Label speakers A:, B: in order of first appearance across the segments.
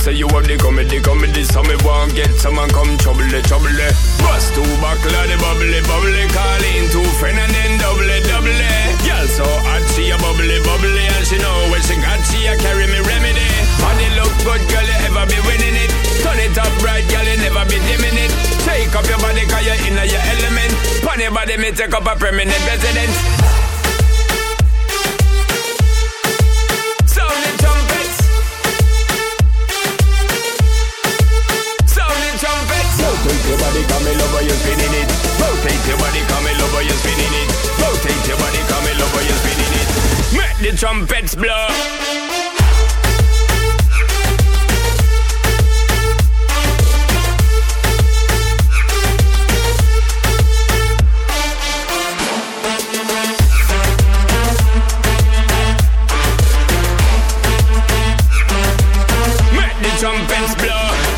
A: say you were Benz blow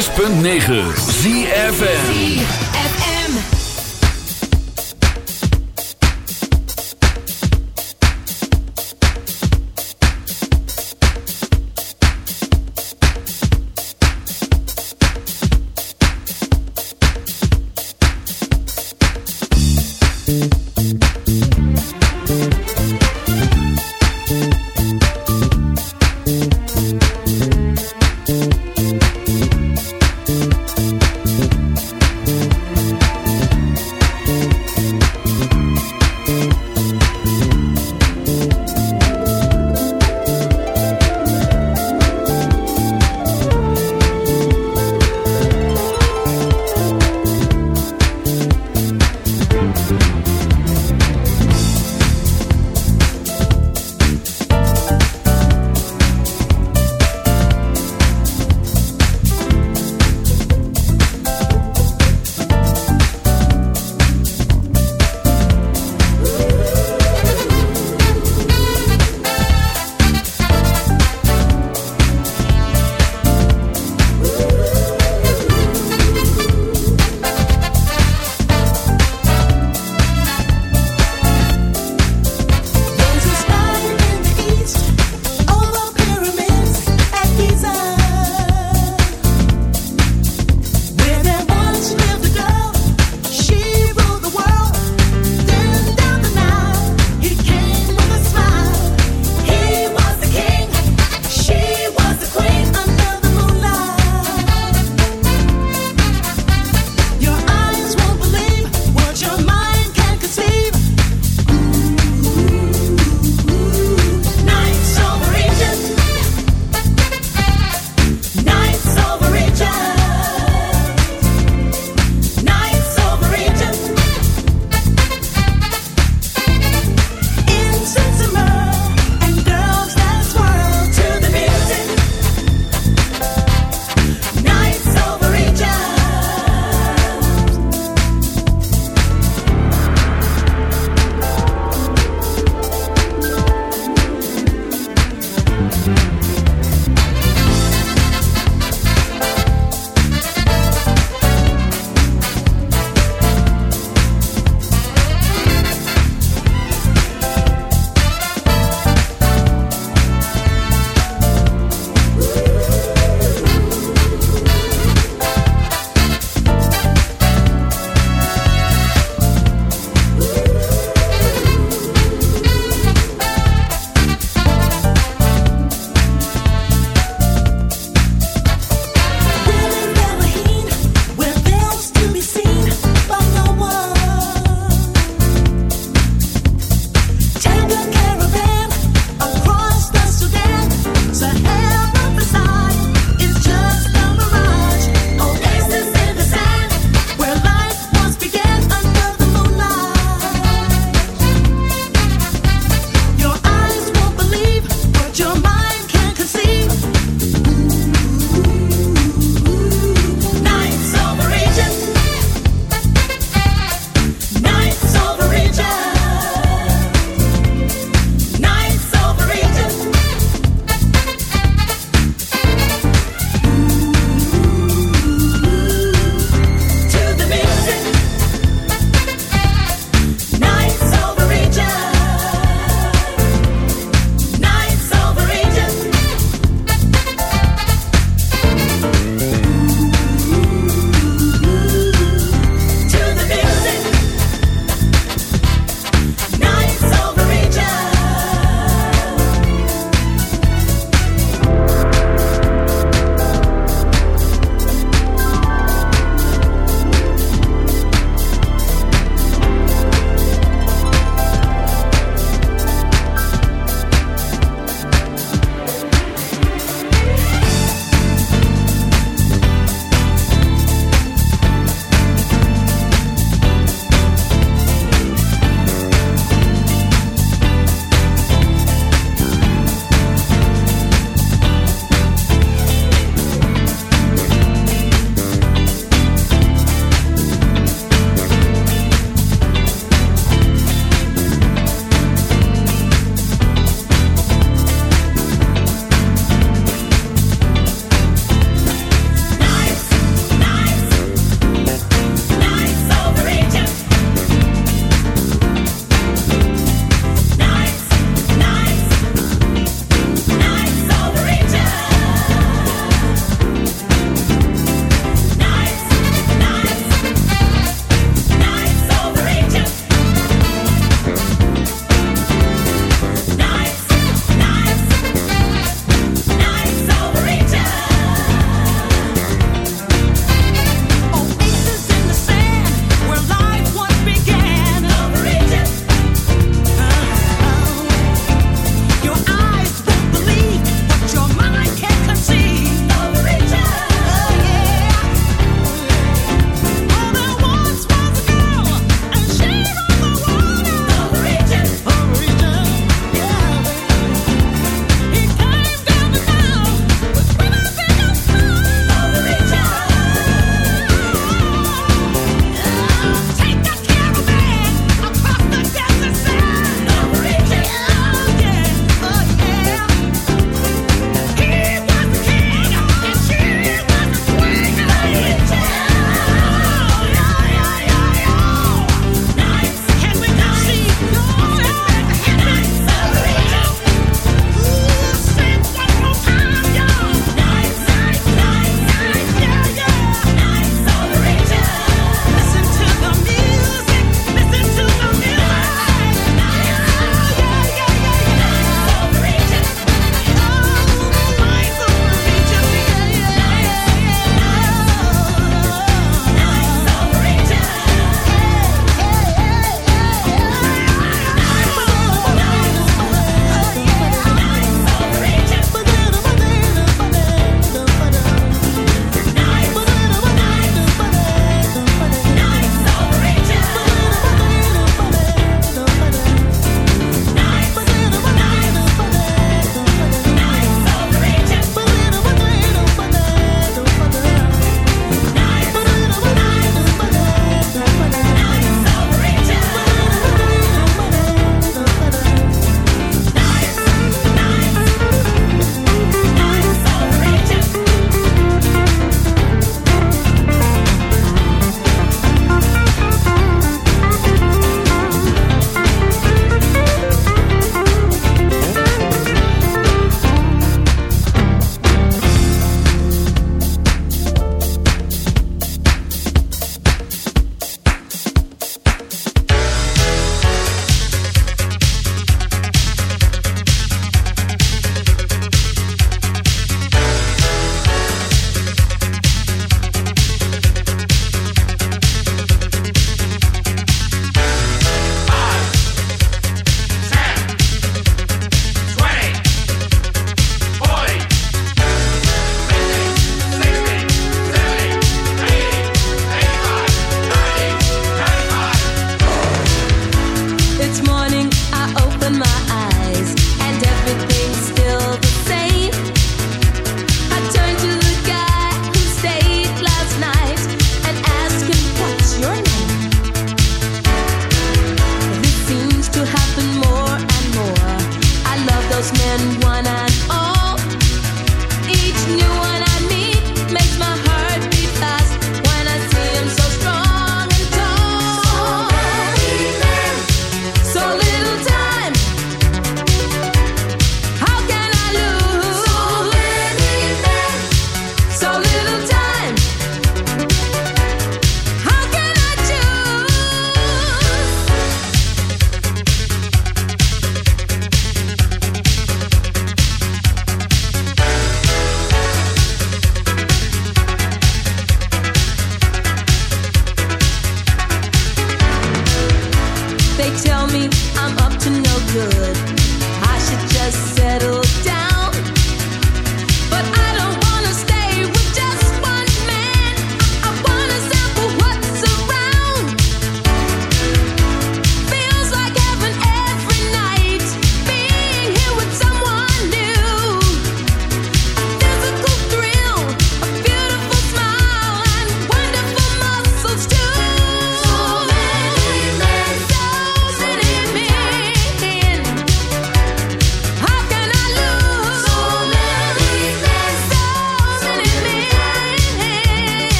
B: 106.9
C: ZFN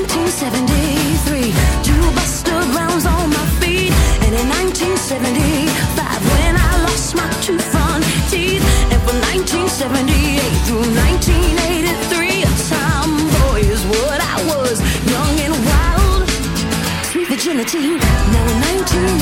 D: 1973, two Buster Browns on my feet, and in 1975 when I lost my two front teeth, and from 1978 through 1983, a tomboy is what I was, young and wild, sweet virginity. Now in 1985,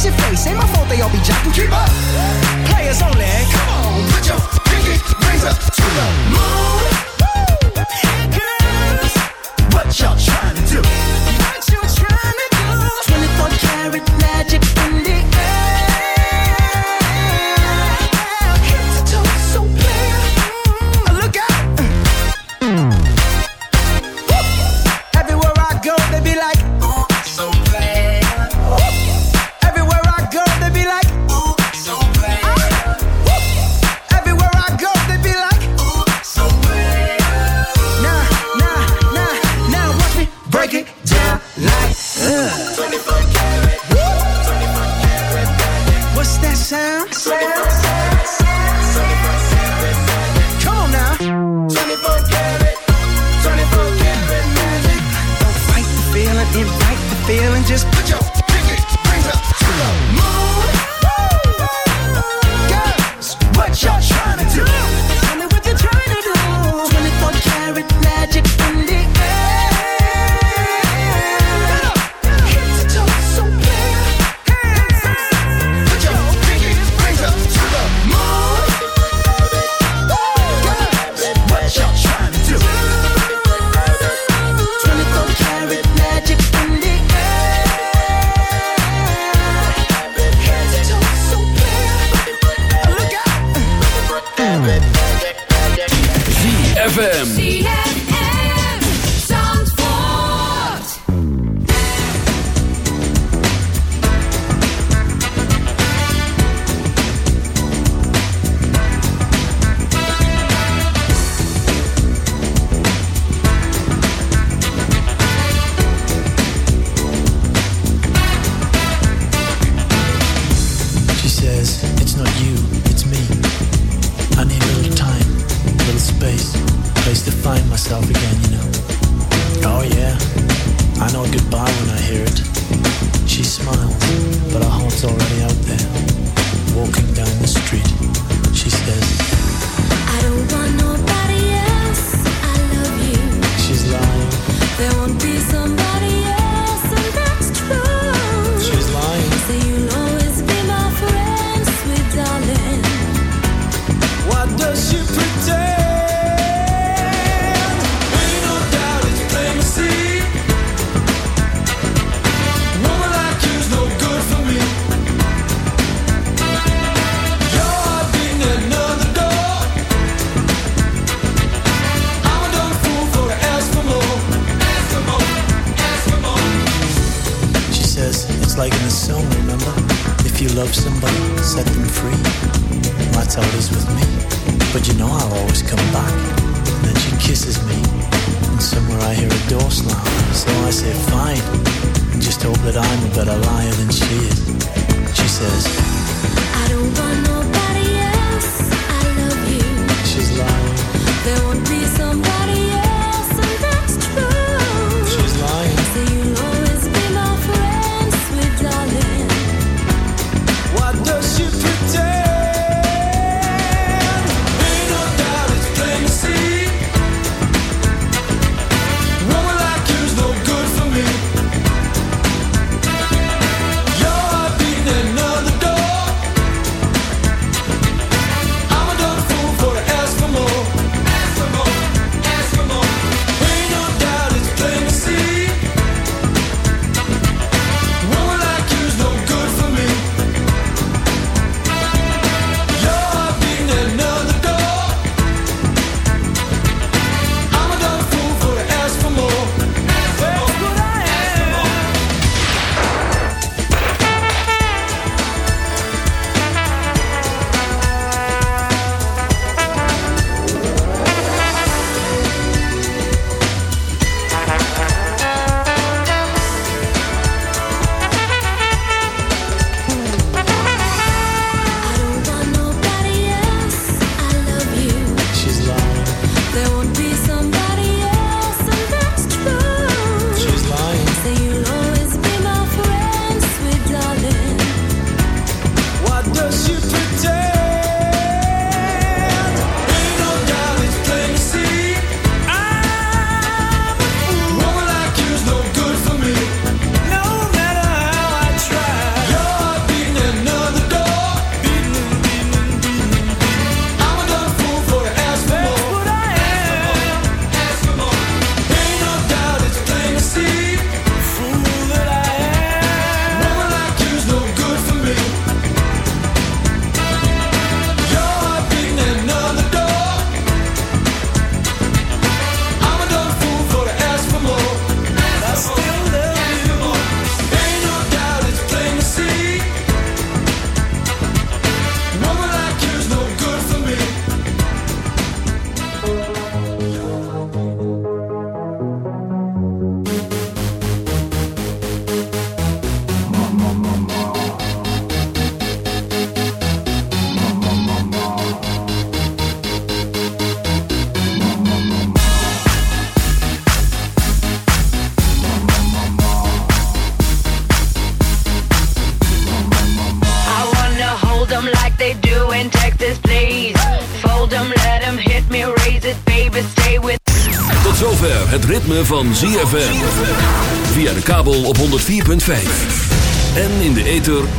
E: fix your face. Ain't my fault they all be jocking. Keep up. Players only. Come on, put your pinky razor to the moon. sound.
F: sound.